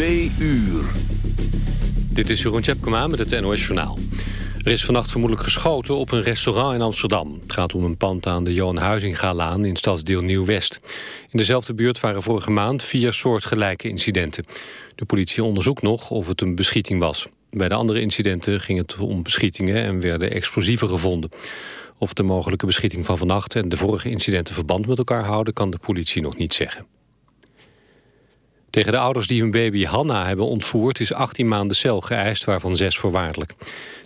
Twee uur. Dit is Jeroen Tjepkema met het NOS Journaal. Er is vannacht vermoedelijk geschoten op een restaurant in Amsterdam. Het gaat om een pand aan de Johan Huizinga-laan in stadsdeel Nieuw-West. In dezelfde buurt waren vorige maand vier soortgelijke incidenten. De politie onderzoekt nog of het een beschieting was. Bij de andere incidenten ging het om beschietingen en werden explosieven gevonden. Of de mogelijke beschieting van vannacht en de vorige incidenten verband met elkaar houden... kan de politie nog niet zeggen. Tegen de ouders die hun baby Hanna hebben ontvoerd... is 18 maanden cel geëist, waarvan 6 voorwaardelijk.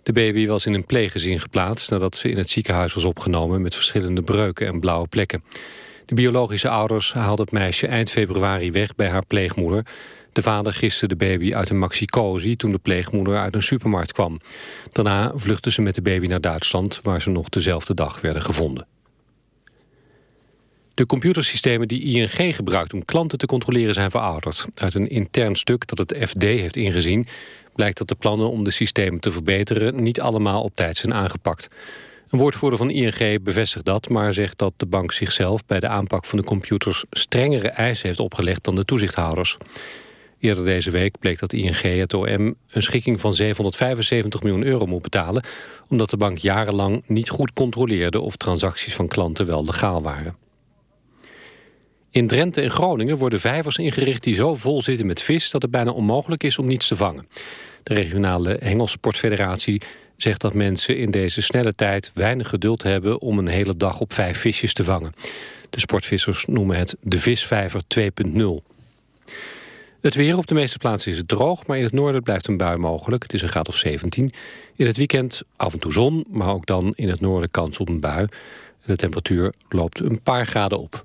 De baby was in een pleeggezin geplaatst... nadat ze in het ziekenhuis was opgenomen... met verschillende breuken en blauwe plekken. De biologische ouders haalden het meisje eind februari weg bij haar pleegmoeder. De vader giste de baby uit een maxi toen de pleegmoeder uit een supermarkt kwam. Daarna vluchtte ze met de baby naar Duitsland... waar ze nog dezelfde dag werden gevonden. De computersystemen die ING gebruikt om klanten te controleren zijn verouderd. Uit een intern stuk dat het FD heeft ingezien... blijkt dat de plannen om de systemen te verbeteren... niet allemaal op tijd zijn aangepakt. Een woordvoerder van ING bevestigt dat... maar zegt dat de bank zichzelf bij de aanpak van de computers... strengere eisen heeft opgelegd dan de toezichthouders. Eerder deze week bleek dat ING het OM een schikking van 775 miljoen euro moet betalen... omdat de bank jarenlang niet goed controleerde of transacties van klanten wel legaal waren. In Drenthe en Groningen worden vijvers ingericht die zo vol zitten met vis... dat het bijna onmogelijk is om niets te vangen. De regionale Hengelsportfederatie zegt dat mensen in deze snelle tijd... weinig geduld hebben om een hele dag op vijf visjes te vangen. De sportvissers noemen het de visvijver 2.0. Het weer op de meeste plaatsen is het droog, maar in het noorden blijft een bui mogelijk. Het is een graad of 17. In het weekend af en toe zon, maar ook dan in het noorden kans op een bui. De temperatuur loopt een paar graden op.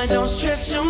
mama, don't stress your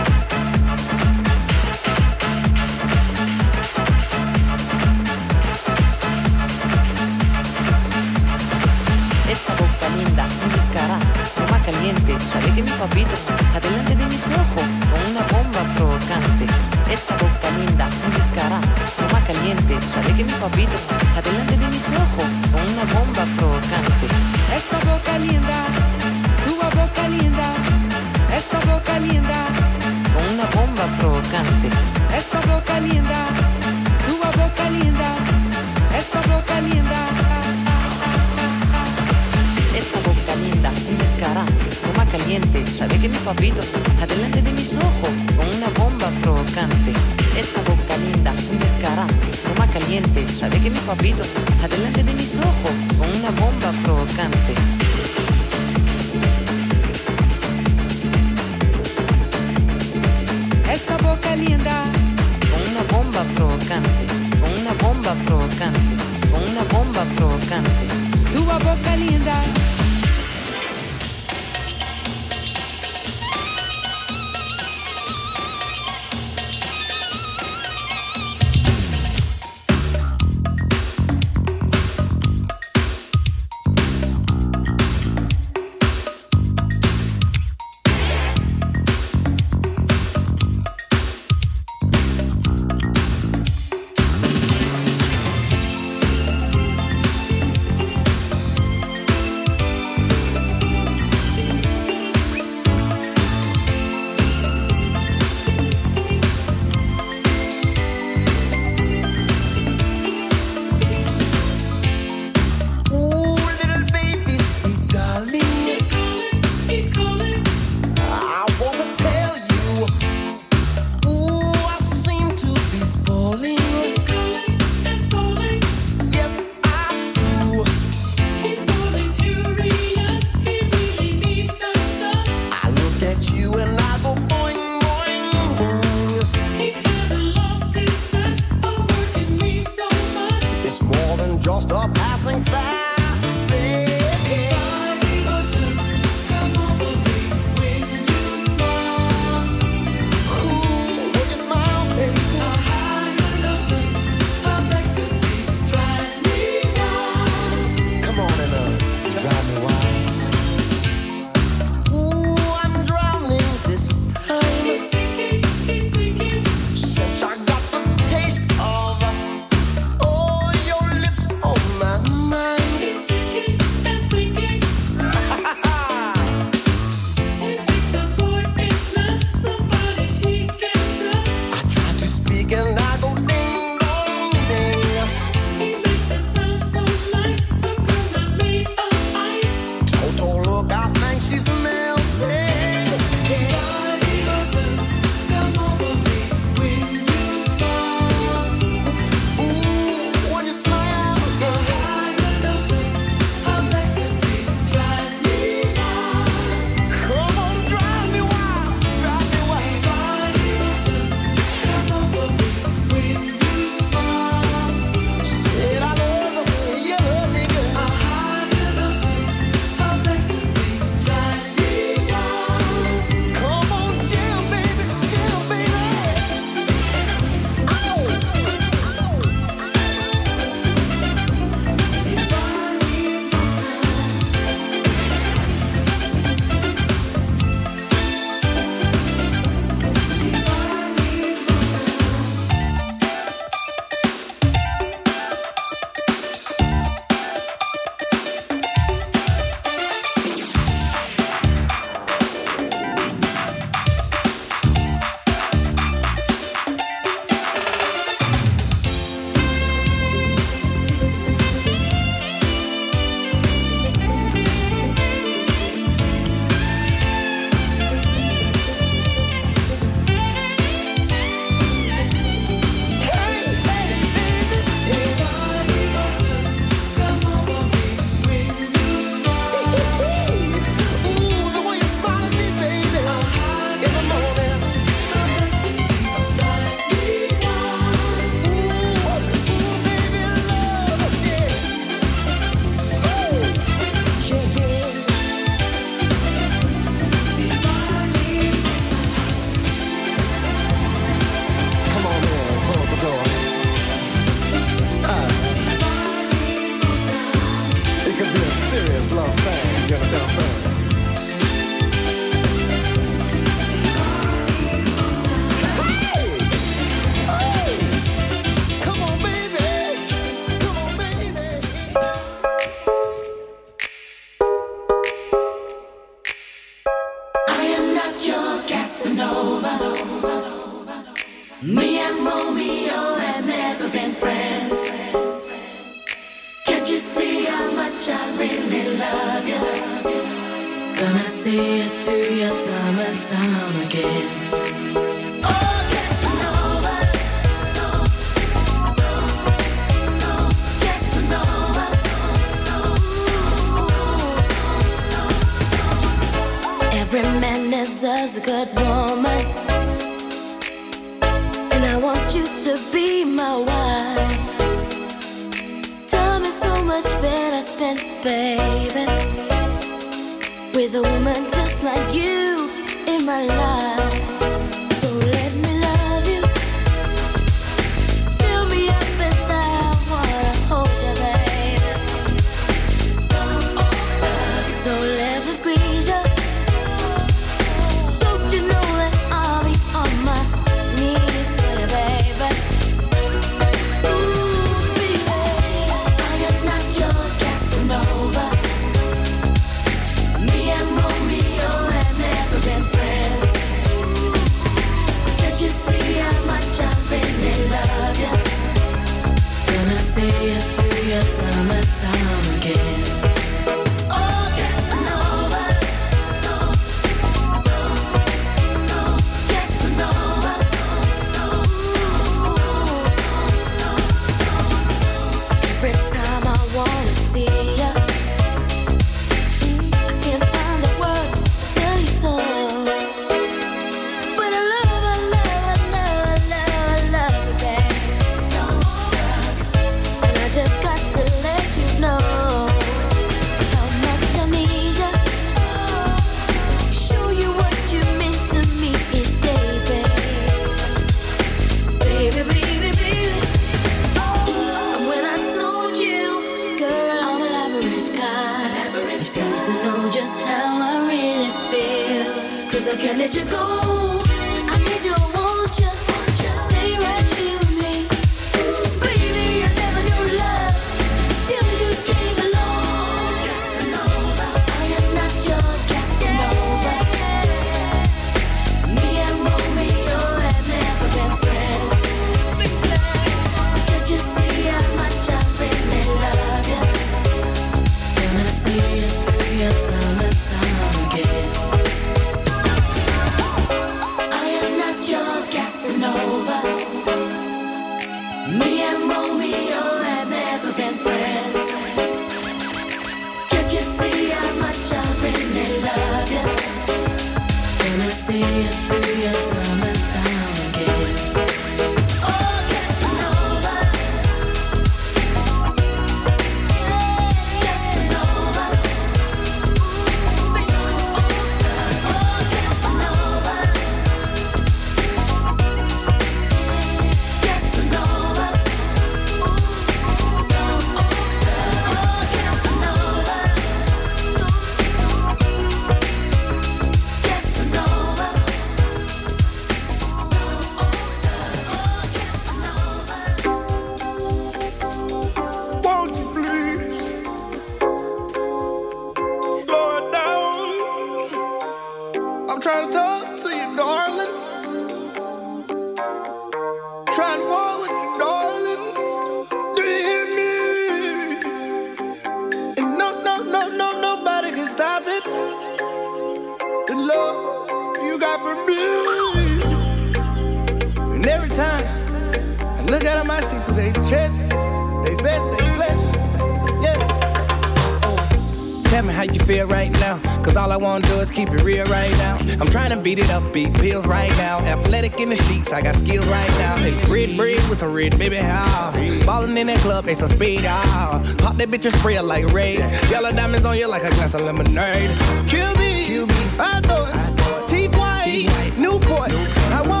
Beat it up, beat pills right now. Athletic in the sheets, I got skills right now. Hey, red, bread with some red, baby, how? Ballin' in that club, they some speed, ah. Pop that bitch and spray it like Ray. Yellow diamonds on you like a glass of lemonade. Kill me, Kill me. I thought, I thought. T-White, Newport. I want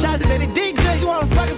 Shots said it did good, you wanna fucking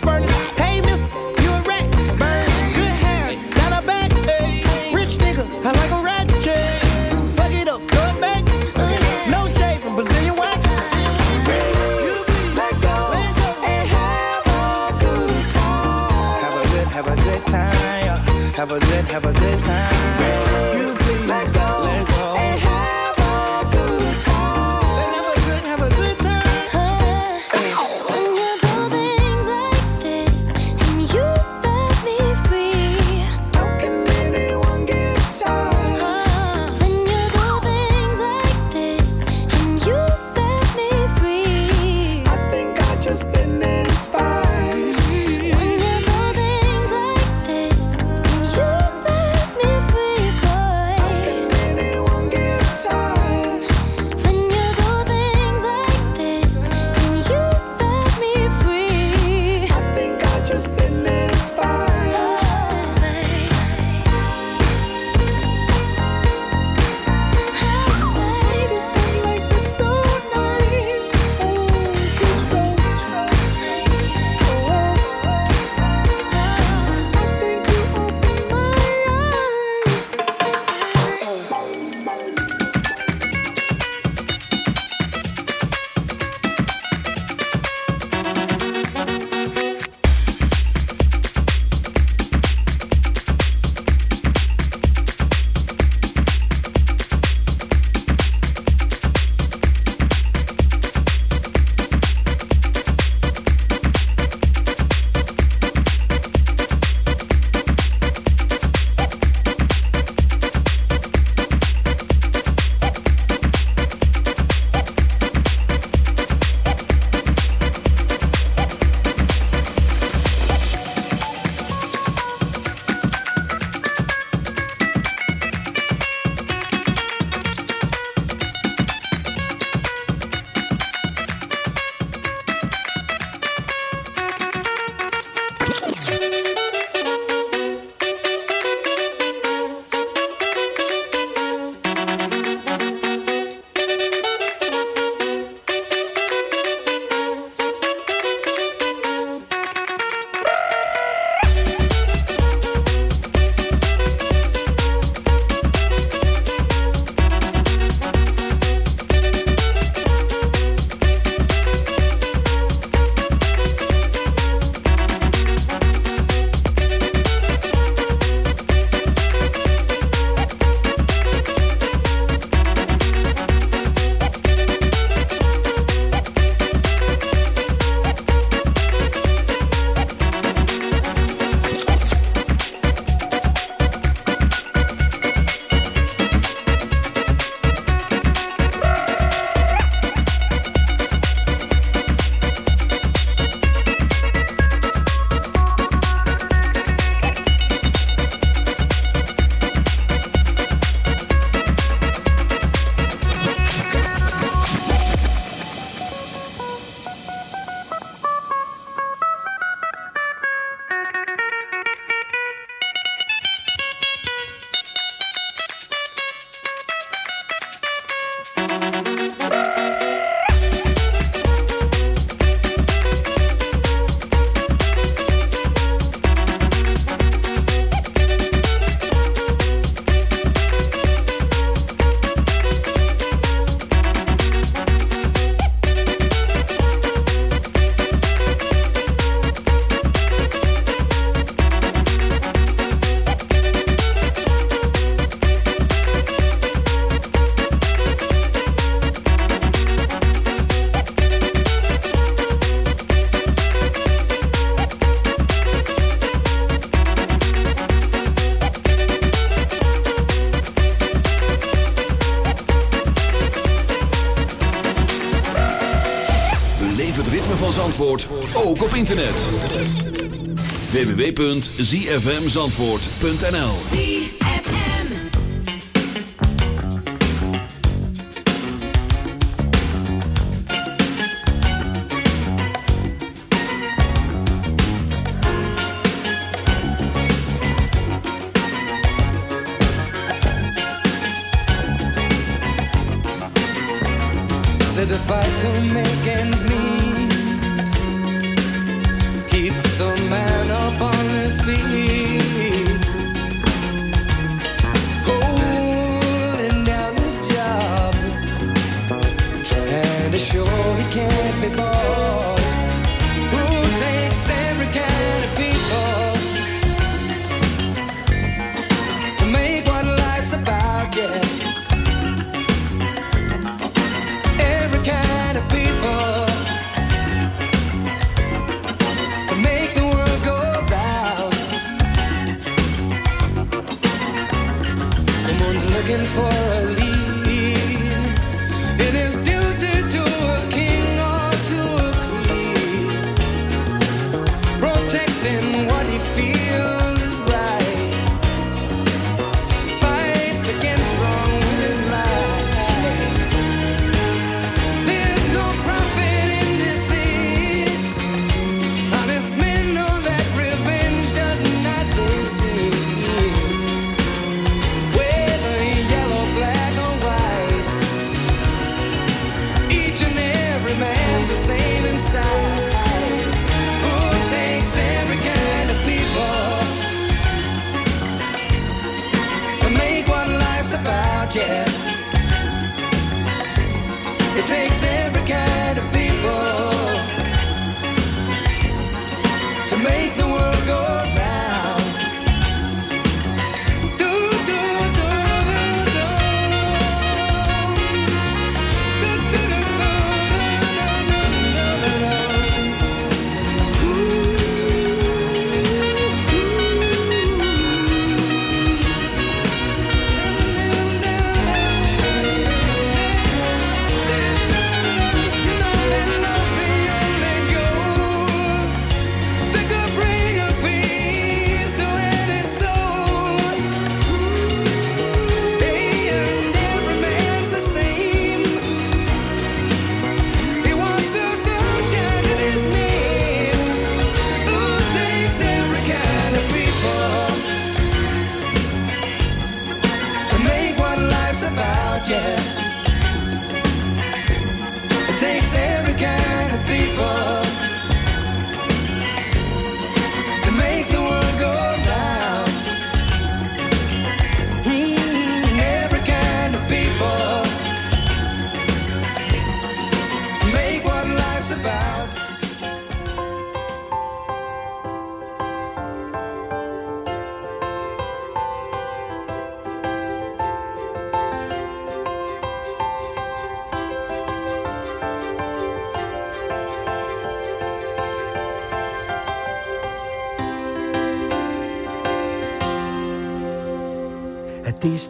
www.zfmzandvoort.nl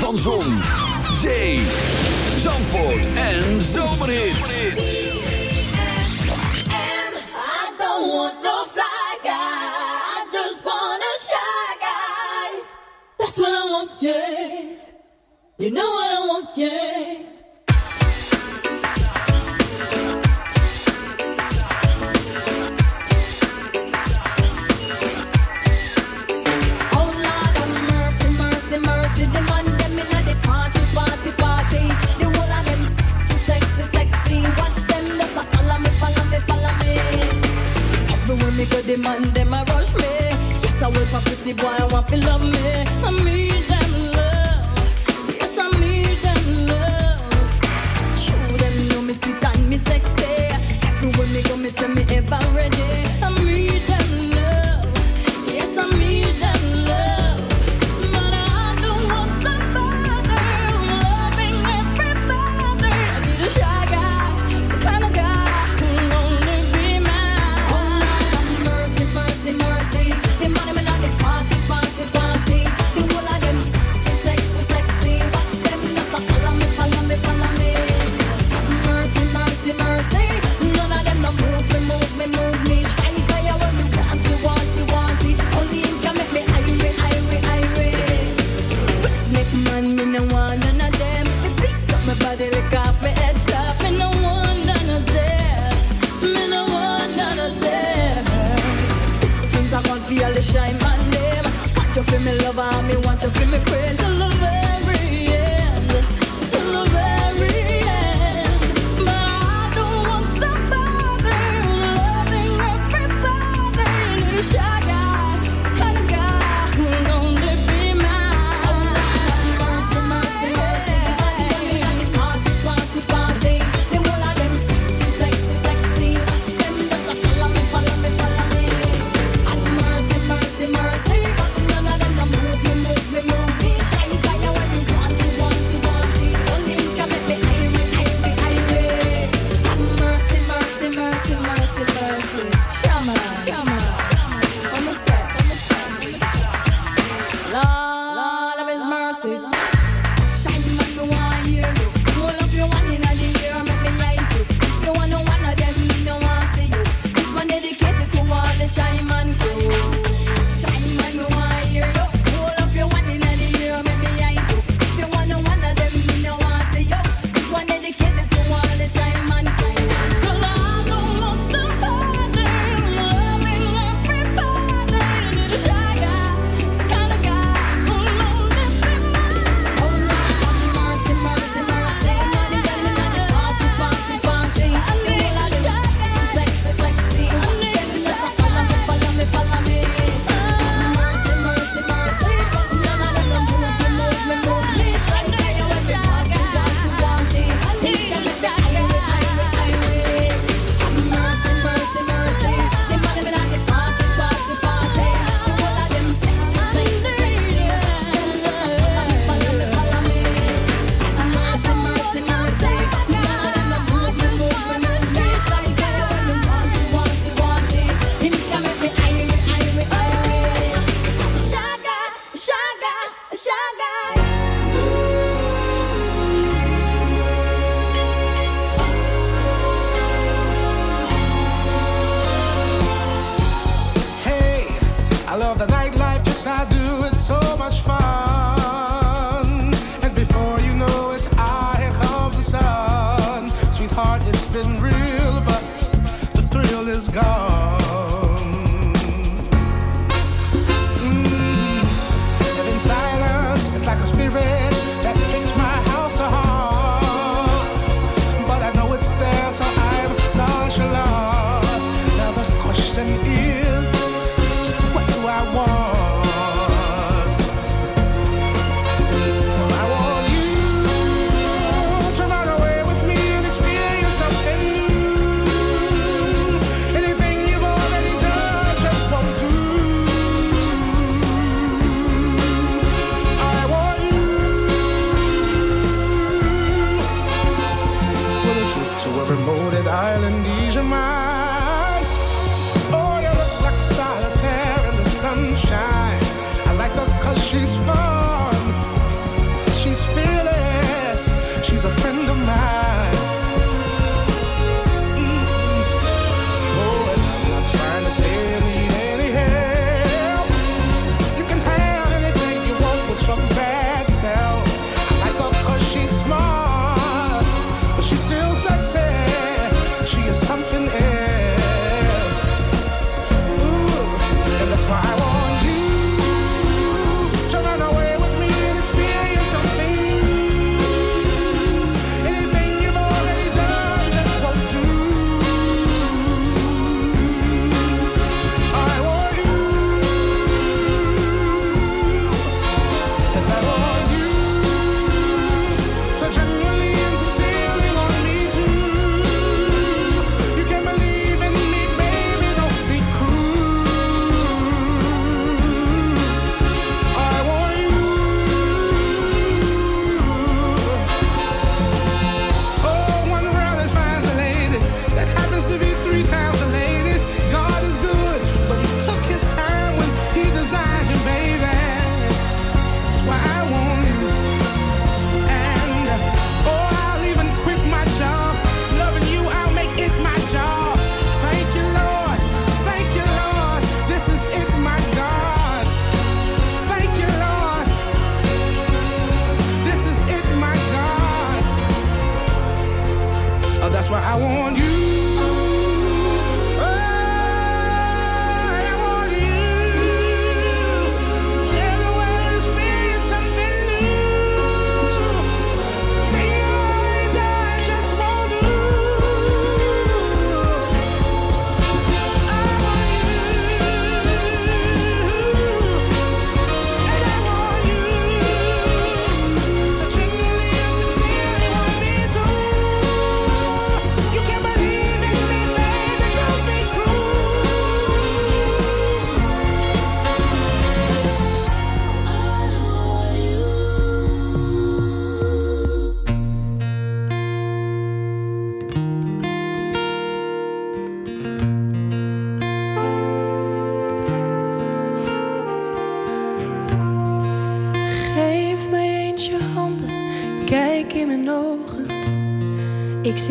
Van Zon,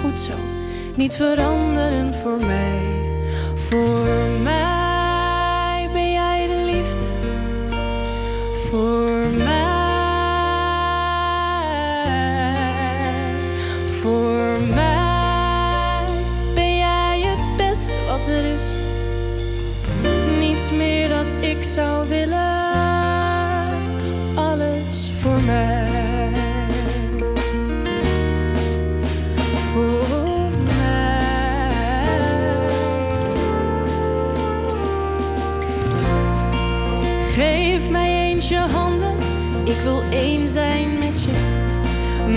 goed zo, niet veranderen voor mij.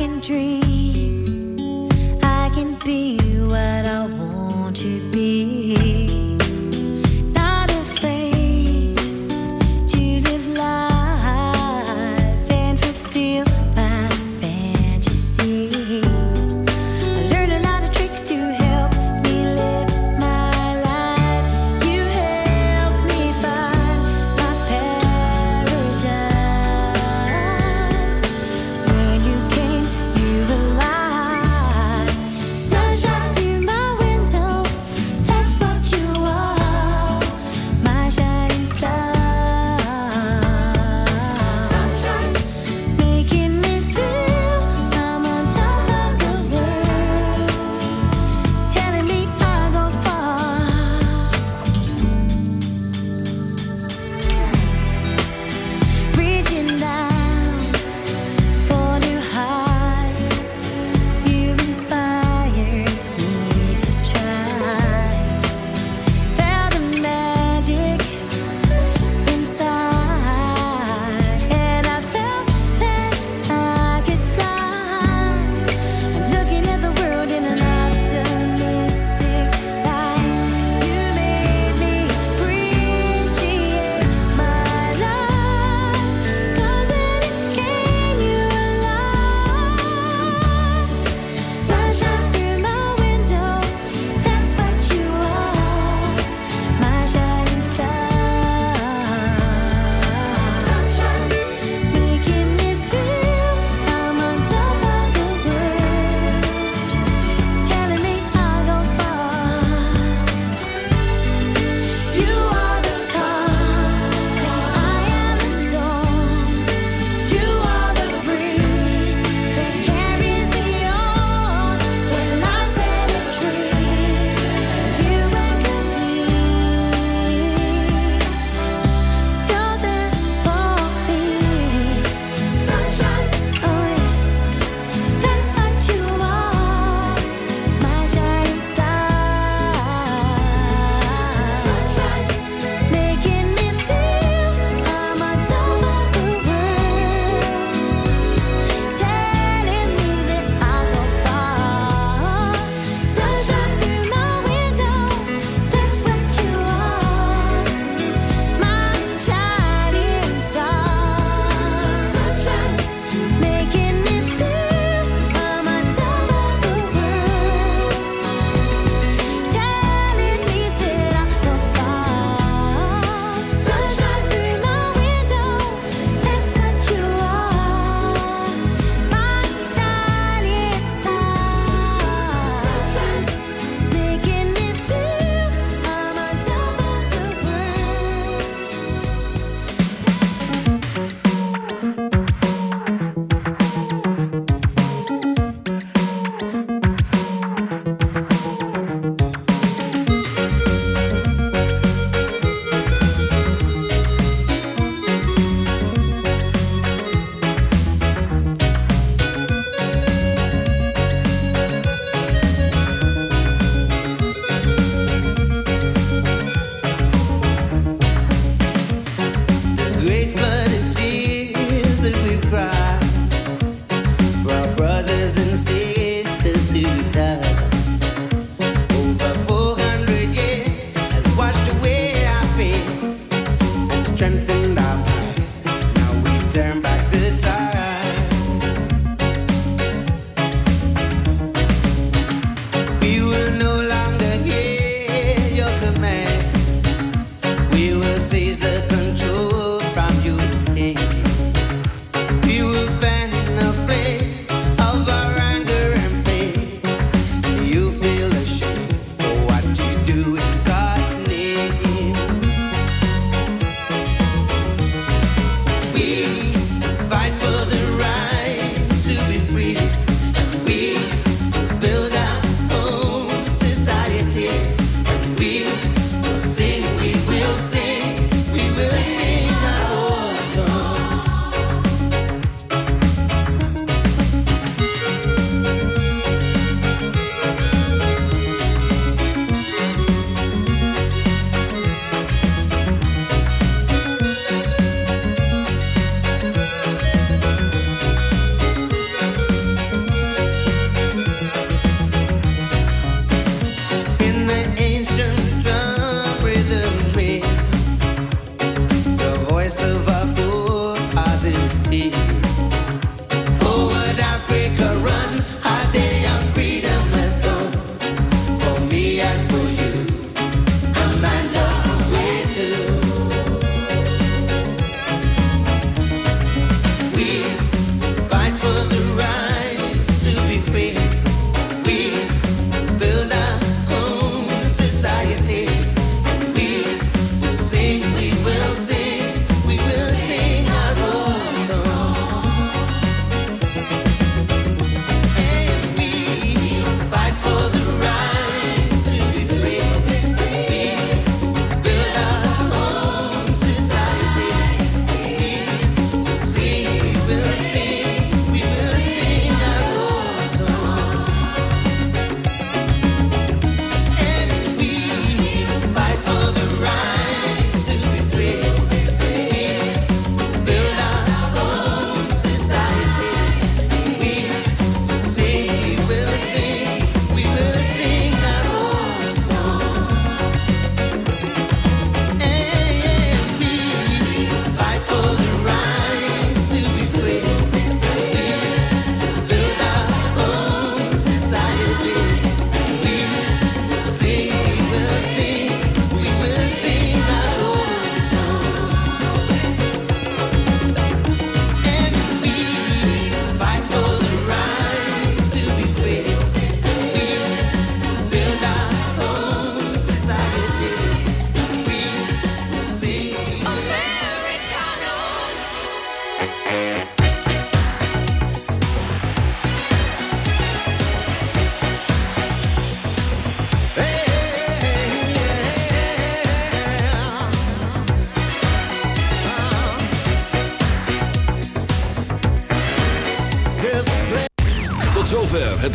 can dream.